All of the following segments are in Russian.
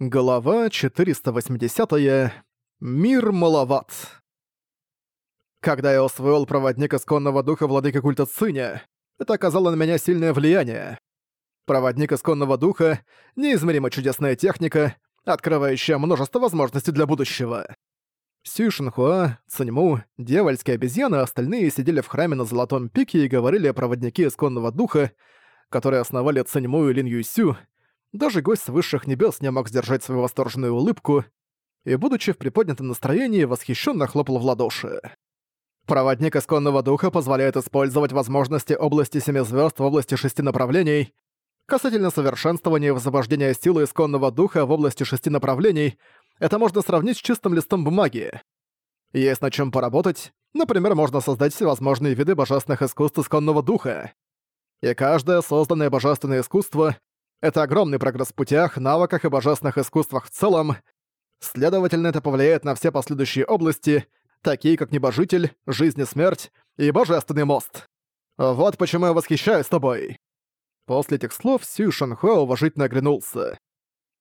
Глава 480. -я. Мир маловат. Когда я освоил проводник исконного духа владыки культа Циня, это оказало на меня сильное влияние. Проводник исконного духа — неизмеримо чудесная техника, открывающая множество возможностей для будущего. Сю Шинхуа, Циньму, дьявольские обезьяны и остальные сидели в храме на Золотом Пике и говорили о проводнике исконного духа, которые основали Циньму и Лин Юсю, даже гость с высших небес не мог сдержать свою восторженную улыбку и, будучи в приподнятом настроении, восхищенно хлопал в ладоши. Проводник исконного духа позволяет использовать возможности области семи звезд в области шести направлений. Касательно совершенствования и высвобождения силы исконного духа в области шести направлений, это можно сравнить с чистым листом бумаги. Есть над чем поработать, например, можно создать всевозможные виды божественных искусств исконного духа. И каждое созданное божественное искусство это огромный прогресс в путях, навыках и божественных искусствах в целом. Следовательно, это повлияет на все последующие области, такие как небожитель, жизнь и смерть и божественный мост. Вот почему я восхищаюсь тобой. После этих слов Сю Шанхуа уважительно оглянулся.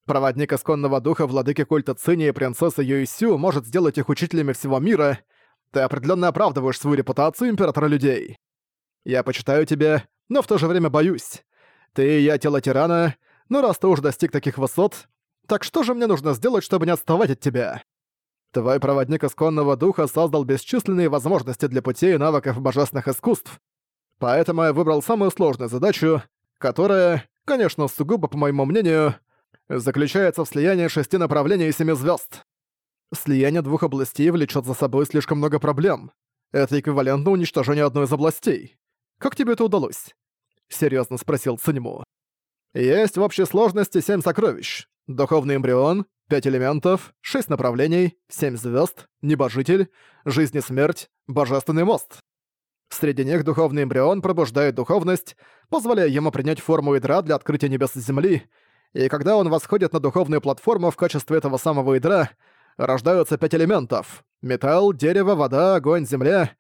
Проводник исконного духа владыки культа Цини и принцессы Юйсю может сделать их учителями всего мира. Ты определенно оправдываешь свою репутацию императора людей. Я почитаю тебя, но в то же время боюсь. Ты и я тело тирана, но раз ты уже достиг таких высот, так что же мне нужно сделать, чтобы не отставать от тебя? Твой проводник исконного духа создал бесчисленные возможности для путей и навыков божественных искусств, поэтому я выбрал самую сложную задачу, которая, конечно, сугубо по моему мнению, заключается в слиянии шести направлений и семи звезд. Слияние двух областей влечет за собой слишком много проблем. Это эквивалентно уничтожению одной из областей. Как тебе это удалось? — серьезно спросил Циньму. «Есть в общей сложности семь сокровищ. Духовный эмбрион, пять элементов, шесть направлений, семь звезд, небожитель, жизнь и смерть, божественный мост. Среди них духовный эмбрион пробуждает духовность, позволяя ему принять форму ядра для открытия небес и земли, и когда он восходит на духовную платформу в качестве этого самого ядра, рождаются пять элементов — металл, дерево, вода, огонь, земля.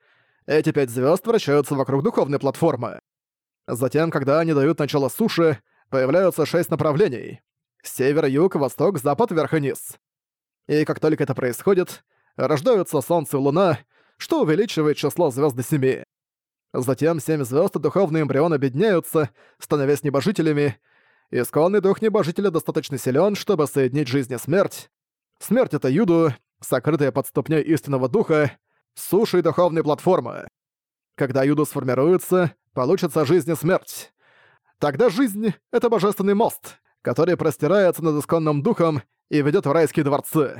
Эти пять звезд вращаются вокруг духовной платформы. Затем, когда они дают начало суше, появляются шесть направлений. Север, юг, восток, запад, верх и низ. И как только это происходит, рождаются Солнце и Луна, что увеличивает число звезд до семи. Затем семь звезд и духовный эмбрион объединяются, становясь небожителями. Исконный дух небожителя достаточно силен, чтобы соединить жизнь и смерть. Смерть — это юду, сокрытая под ступней истинного духа, суши и духовной платформы. Когда юду сформируется, получится жизнь и смерть. Тогда жизнь — это божественный мост, который простирается над исконным духом и ведет в райские дворцы.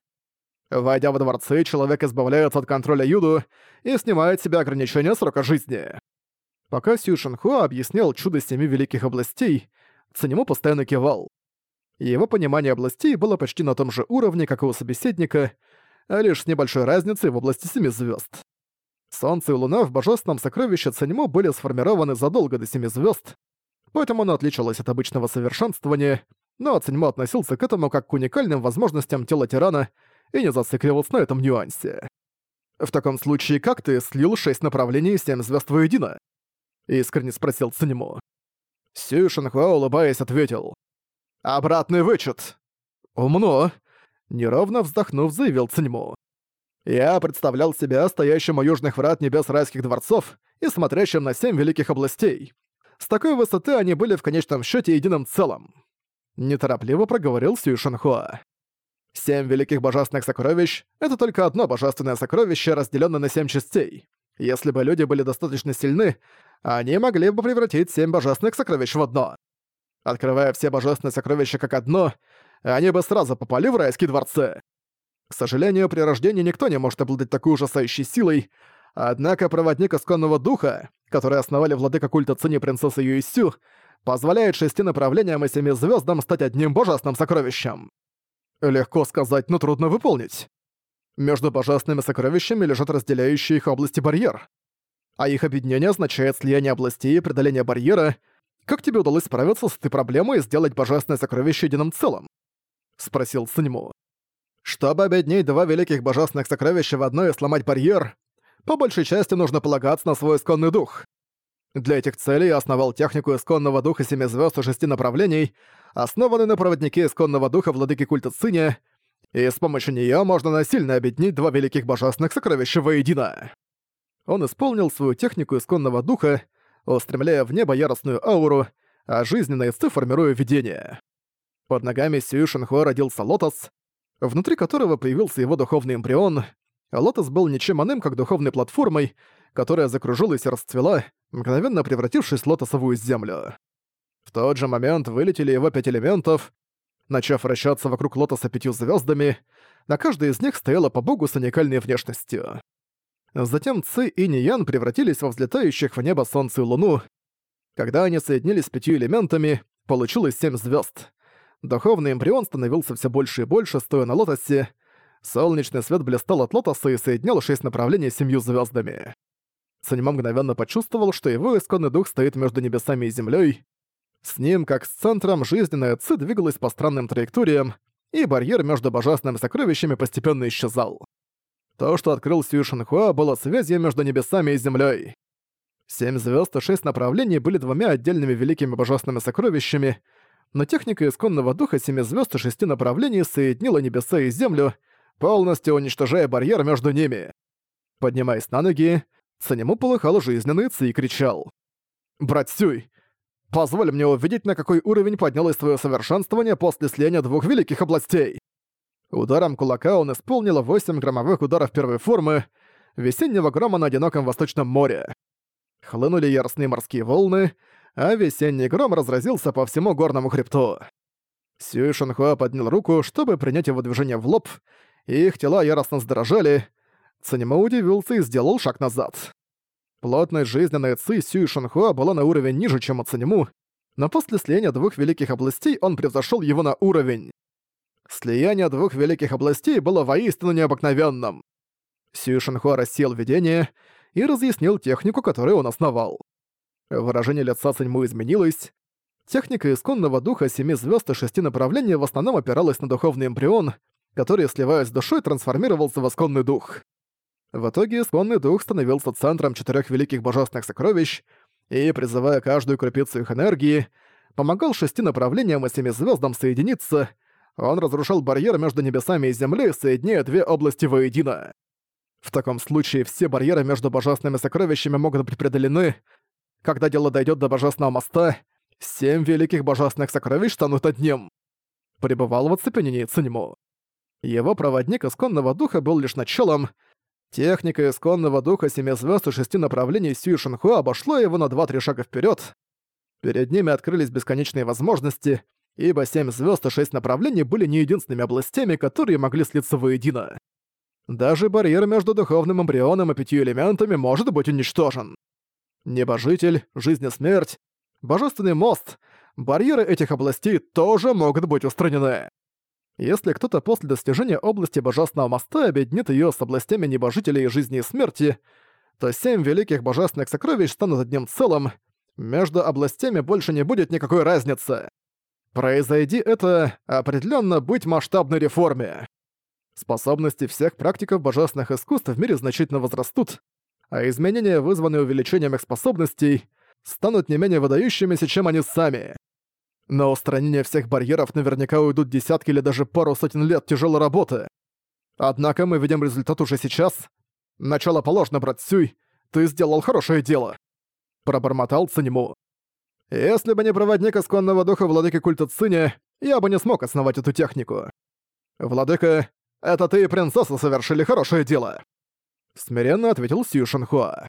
Войдя во дворцы, человек избавляется от контроля Юду и снимает себе ограничения срока жизни. Пока Шинхуа объяснял чудо семи великих областей, Цанему постоянно кивал. Его понимание областей было почти на том же уровне, как и у собеседника, лишь с небольшой разницей в области семи звезд. Солнце и Луна в божественном сокровище Цаньмо были сформированы задолго до Семи Звезд, поэтому оно отличалось от обычного совершенствования, но Цаньмо относился к этому как к уникальным возможностям тела тирана и не зацикливался на этом нюансе. «В таком случае, как ты слил шесть направлений и семь звезд воедино?» — искренне спросил Цаньмо. Сю Шанхуа, улыбаясь, ответил. «Обратный вычет!» «Умно!» — неровно вздохнув, заявил Циньмо. Я представлял себя стоящим у южных врат небес райских дворцов и смотрящим на семь великих областей. С такой высоты они были в конечном счете единым целым. Неторопливо проговорил Сью Шанхуа. Семь великих божественных сокровищ — это только одно божественное сокровище, разделенное на семь частей. Если бы люди были достаточно сильны, они могли бы превратить семь божественных сокровищ в одно. Открывая все божественные сокровища как одно, они бы сразу попали в райские дворцы. К сожалению, при рождении никто не может обладать такой ужасающей силой, однако проводник исконного духа, который основали владыка культа Цини принцессы Юисю, позволяет шести направлениям и семи звездам стать одним божественным сокровищем. Легко сказать, но трудно выполнить. Между божественными сокровищами лежат разделяющие их области барьер. А их объединение означает слияние областей и преодоление барьера. Как тебе удалось справиться с этой проблемой и сделать божественное сокровище единым целым? Спросил Циньму. Чтобы объединить два великих божественных сокровища в одно и сломать барьер, по большей части нужно полагаться на свой исконный дух. Для этих целей я основал технику исконного духа семи звезд и шести направлений, основанный на проводнике исконного духа владыки культа Циня, и с помощью неё можно насильно объединить два великих божественных сокровища воедино. Он исполнил свою технику исконного духа, устремляя в небо яростную ауру, а жизненные ци формируя видение. Под ногами Сюи Шинхуа родился лотос, внутри которого появился его духовный эмбрион. Лотос был ничем иным, как духовной платформой, которая закружилась и расцвела, мгновенно превратившись в лотосовую землю. В тот же момент вылетели его пять элементов, начав вращаться вокруг лотоса пятью звездами, на каждой из них стояла по богу с уникальной внешностью. Затем Ци и Ниян превратились во взлетающих в небо Солнце и Луну. Когда они соединились с пятью элементами, получилось семь звезд. Духовный эмбрион становился все больше и больше, стоя на лотосе. Солнечный свет блистал от лотоса и соединял шесть направлений с семью звездами. Санима мгновенно почувствовал, что его исконный дух стоит между небесами и землей. С ним, как с центром, жизненная ци двигалась по странным траекториям, и барьер между божественными сокровищами постепенно исчезал. То, что открыл Сью Шинхуа, было связью между небесами и землей. Семь звезд и шесть направлений были двумя отдельными великими божественными сокровищами, но техника исконного духа семи звезд и шести направлений соединила небеса и землю, полностью уничтожая барьер между ними. Поднимаясь на ноги, Санему полыхал жизненный ци и кричал. «Брат Сюй, позволь мне увидеть, на какой уровень поднялось твое совершенствование после слияния двух великих областей!» Ударом кулака он исполнил 8 громовых ударов первой формы весеннего грома на одиноком Восточном море. Хлынули яростные морские волны, а весенний гром разразился по всему горному хребту. Сюй Шанхуа поднял руку, чтобы принять его движение в лоб, и их тела яростно сдрожали. Цанимо удивился и сделал шаг назад. Плотность жизненной ци Сюй Шанхуа была на уровень ниже, чем у Цанему, но после слияния двух великих областей он превзошел его на уровень. Слияние двух великих областей было воистину необыкновенным. Сюй Шанхуа рассеял видение и разъяснил технику, которую он основал. Выражение лица Циньму изменилось. Техника исконного духа семи звезд и шести направлений в основном опиралась на духовный эмбрион, который, сливаясь с душой, трансформировался в исконный дух. В итоге исконный дух становился центром четырех великих божественных сокровищ и, призывая каждую крупицу их энергии, помогал шести направлениям и семи звездам соединиться — он разрушал барьер между небесами и землей, соединяя две области воедино. В таком случае все барьеры между божественными сокровищами могут быть преодолены. Когда дело дойдет до божественного моста, семь великих божественных сокровищ станут одним. Пребывал в оцепенении Циньму. Его проводник исконного духа был лишь началом. Техника исконного духа семи звезд и шести направлений Сюй Шинхуа обошла его на два-три шага вперед. Перед ними открылись бесконечные возможности — ибо семь звезд и шесть направлений были не единственными областями, которые могли слиться воедино. Даже барьер между духовным эмбрионом и пятью элементами может быть уничтожен. Небожитель, жизнь и смерть, божественный мост, барьеры этих областей тоже могут быть устранены. Если кто-то после достижения области Божественного моста объединит ее с областями небожителей жизни и смерти, то семь великих божественных сокровищ станут одним целым, между областями больше не будет никакой разницы. Произойди это, определенно быть масштабной реформе. Способности всех практиков божественных искусств в мире значительно возрастут, а изменения, вызванные увеличением их способностей, станут не менее выдающимися, чем они сами. На устранение всех барьеров наверняка уйдут десятки или даже пару сотен лет тяжелой работы. Однако мы видим результат уже сейчас. Начало положено, брат Сюй, ты сделал хорошее дело. Пробормотал Цанему. Если бы не проводник исконного духа владыки культа Циня, я бы не смог основать эту технику. Владыка, это ты и принцесса совершили хорошее дело. Смиренно ответил Сью Шанхуа.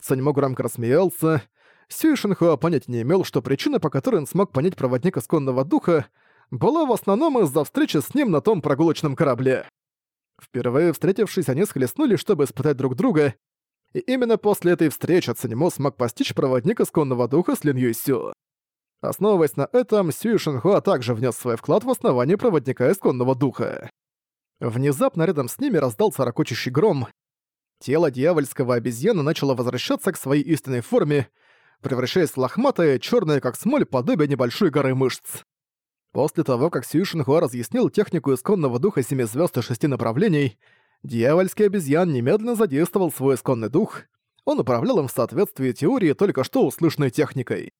Саньмо громко рассмеялся. Сью Шанхуа понять не имел, что причина, по которой он смог понять проводник исконного духа, была в основном из-за встречи с ним на том прогулочном корабле. Впервые встретившись, они схлестнули, чтобы испытать друг друга, и именно после этой встречи Циньмо смог постичь проводник исконного духа с Лин Юйсю. Основываясь на этом, Сюй Шинхуа также внес свой вклад в основание проводника исконного духа. Внезапно рядом с ними раздался ракочущий гром. Тело дьявольского обезьяны начало возвращаться к своей истинной форме, превращаясь в лохматое, черное как смоль, подобие небольшой горы мышц. После того, как Сюй Шинхуа разъяснил технику исконного духа семи звезд и шести направлений, Дьявольский обезьян немедленно задействовал свой исконный дух, он управлял им в соответствии теории только что услышанной техникой.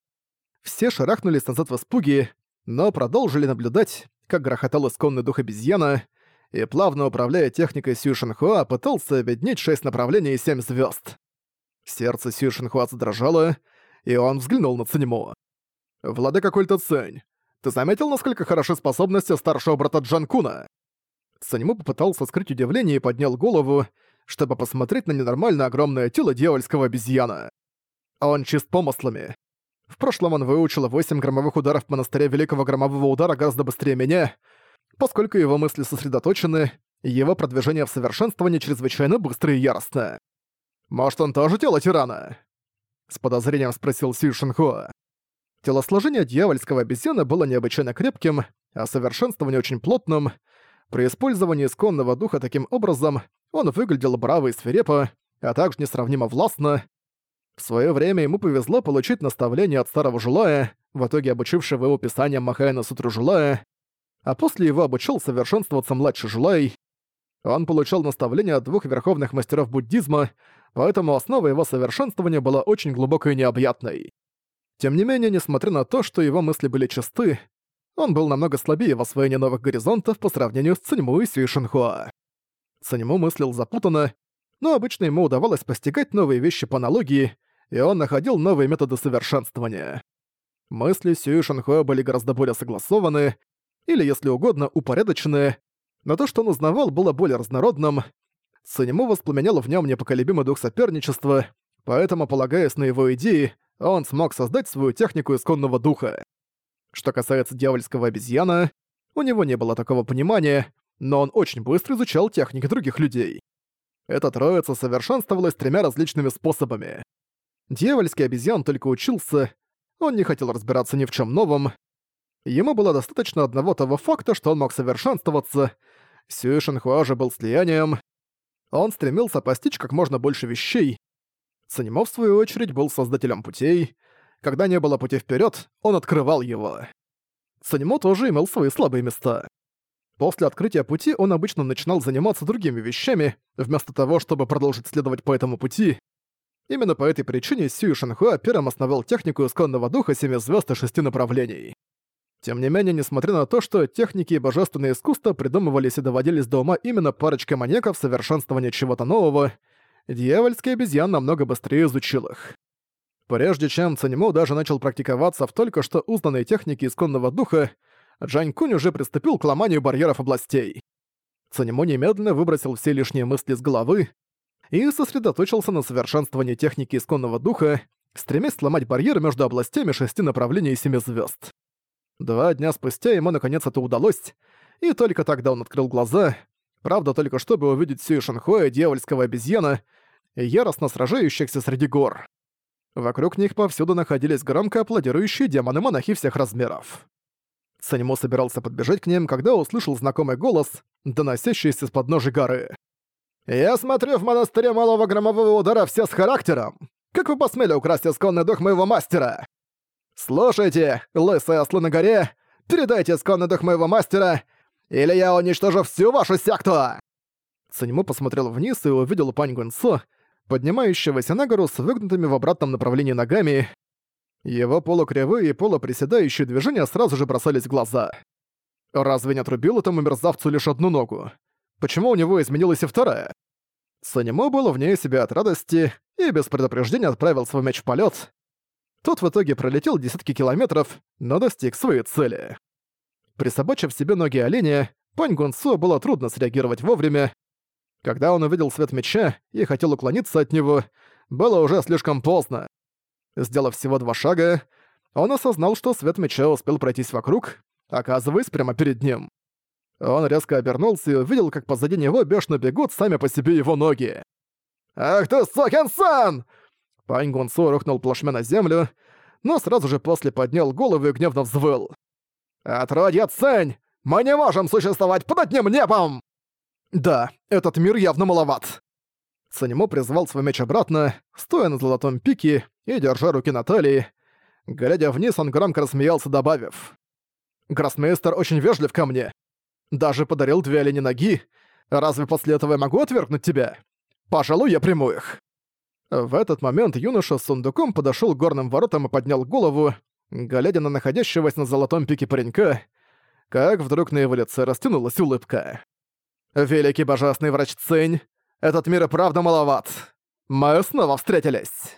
Все шарахнулись назад в испуге, но продолжили наблюдать, как грохотал исконный дух обезьяна, и, плавно управляя техникой Сью пытался объединить шесть направлений и семь звезд. Сердце Сью задрожало, и он взглянул на Циньму. «Владыка культа Цинь, ты заметил, насколько хороши способности старшего брата Джанкуна?» Циньму попытался скрыть удивление и поднял голову, чтобы посмотреть на ненормально огромное тело дьявольского обезьяна. Он чист помыслами. В прошлом он выучил 8 громовых ударов в монастыре Великого Громового Удара гораздо быстрее меня, поскольку его мысли сосредоточены, его продвижение в совершенствовании чрезвычайно быстро и яростно. «Может, он тоже тело тирана?» С подозрением спросил Сью Шинхуа. Телосложение дьявольского обезьяна было необычайно крепким, а совершенствование очень плотным. При использовании исконного духа таким образом он выглядел браво и свирепо, а также несравнимо властно, в своё время ему повезло получить наставление от старого Жулая, в итоге обучившего его писанием Махаяна Сутру Жулая, а после его обучил совершенствоваться младший Жулай. Он получил наставление от двух верховных мастеров буддизма, поэтому основа его совершенствования была очень глубокой и необъятной. Тем не менее, несмотря на то, что его мысли были чисты, он был намного слабее в освоении новых горизонтов по сравнению с Циньму и Сюй Шинхуа. Циньму мыслил запутанно, но обычно ему удавалось постигать новые вещи по аналогии, и он находил новые методы совершенствования. Мысли Сюи Шанхуа были гораздо более согласованы, или, если угодно, упорядочены, но то, что он узнавал, было более разнородным. Цинему воспламенял в нем непоколебимый дух соперничества, поэтому, полагаясь на его идеи, он смог создать свою технику исконного духа. Что касается дьявольского обезьяна, у него не было такого понимания, но он очень быстро изучал техники других людей. Эта троица совершенствовалась тремя различными способами. Дьявольский обезьян только учился, он не хотел разбираться ни в чем новом. Ему было достаточно одного того факта, что он мог совершенствоваться. Сюэ Шинхуа же был слиянием. Он стремился постичь как можно больше вещей. Цанимо, в свою очередь, был создателем путей. Когда не было пути вперед, он открывал его. Цанимо тоже имел свои слабые места. После открытия пути он обычно начинал заниматься другими вещами, вместо того, чтобы продолжить следовать по этому пути. Именно по этой причине Сью Шанхуа первым основал технику исконного духа семи звезд и шести направлений. Тем не менее, несмотря на то, что техники и божественные искусства придумывались и доводились до ума именно парочкой маньяков совершенствования чего-то нового, дьявольский обезьян намного быстрее изучил их. Прежде чем Цанимо даже начал практиковаться в только что узнанной технике исконного духа, Джань Кунь уже приступил к ломанию барьеров областей. Цанимо немедленно выбросил все лишние мысли с головы и сосредоточился на совершенствовании техники исконного духа, стремясь сломать барьер между областями шести направлений и семи звезд. Два дня спустя ему наконец это удалось, и только тогда он открыл глаза, правда только чтобы увидеть Сюи Шанхуэ, дьявольского обезьяна, яростно сражающихся среди гор. Вокруг них повсюду находились громко аплодирующие демоны-монахи всех размеров. Санимо собирался подбежать к ним, когда услышал знакомый голос, доносящийся с подножия горы. «Я смотрю, в монастыре малого громового удара все с характером. Как вы посмели украсть исконный дух моего мастера? Слушайте, лысые ослы на горе, передайте исконный дух моего мастера, или я уничтожу всю вашу секту!» Циньму посмотрел вниз и увидел Пань Гунцо, поднимающегося на гору с выгнутыми в обратном направлении ногами. Его полукривые и полуприседающие движения сразу же бросались в глаза. Разве не отрубил этому мерзавцу лишь одну ногу? Почему у него изменилась и вторая? Санимо был вне себя от радости и без предупреждения отправил свой меч в полет. Тот в итоге пролетел десятки километров, но достиг своей цели. Присобачив себе ноги оленя, Пань Гунсо было трудно среагировать вовремя. Когда он увидел свет меча и хотел уклониться от него, было уже слишком поздно. Сделав всего два шага, он осознал, что свет меча успел пройтись вокруг, оказываясь прямо перед ним. Он резко обернулся и увидел, как позади него бешено бегут сами по себе его ноги. «Ах ты, Сокин-сан!» Пань Гунсу рухнул плашмя на землю, но сразу же после поднял голову и гневно взвыл. «Отродье Цень! Мы не можем существовать под одним небом!» «Да, этот мир явно маловат!» Санимо призвал свой меч обратно, стоя на золотом пике и держа руки на талии. Глядя вниз, он громко рассмеялся, добавив. «Гроссмейстер очень вежлив ко мне. Даже подарил две олени ноги. Разве после этого я могу отвергнуть тебя? Пожалуй, я приму их». В этот момент юноша с сундуком подошёл к горным воротам и поднял голову. глядя на находящегося на золотом пике паренька, как вдруг на его лице растянулась улыбка. «Великий божественный врач Цинь, этот мир и правда маловат. Мы снова встретились!»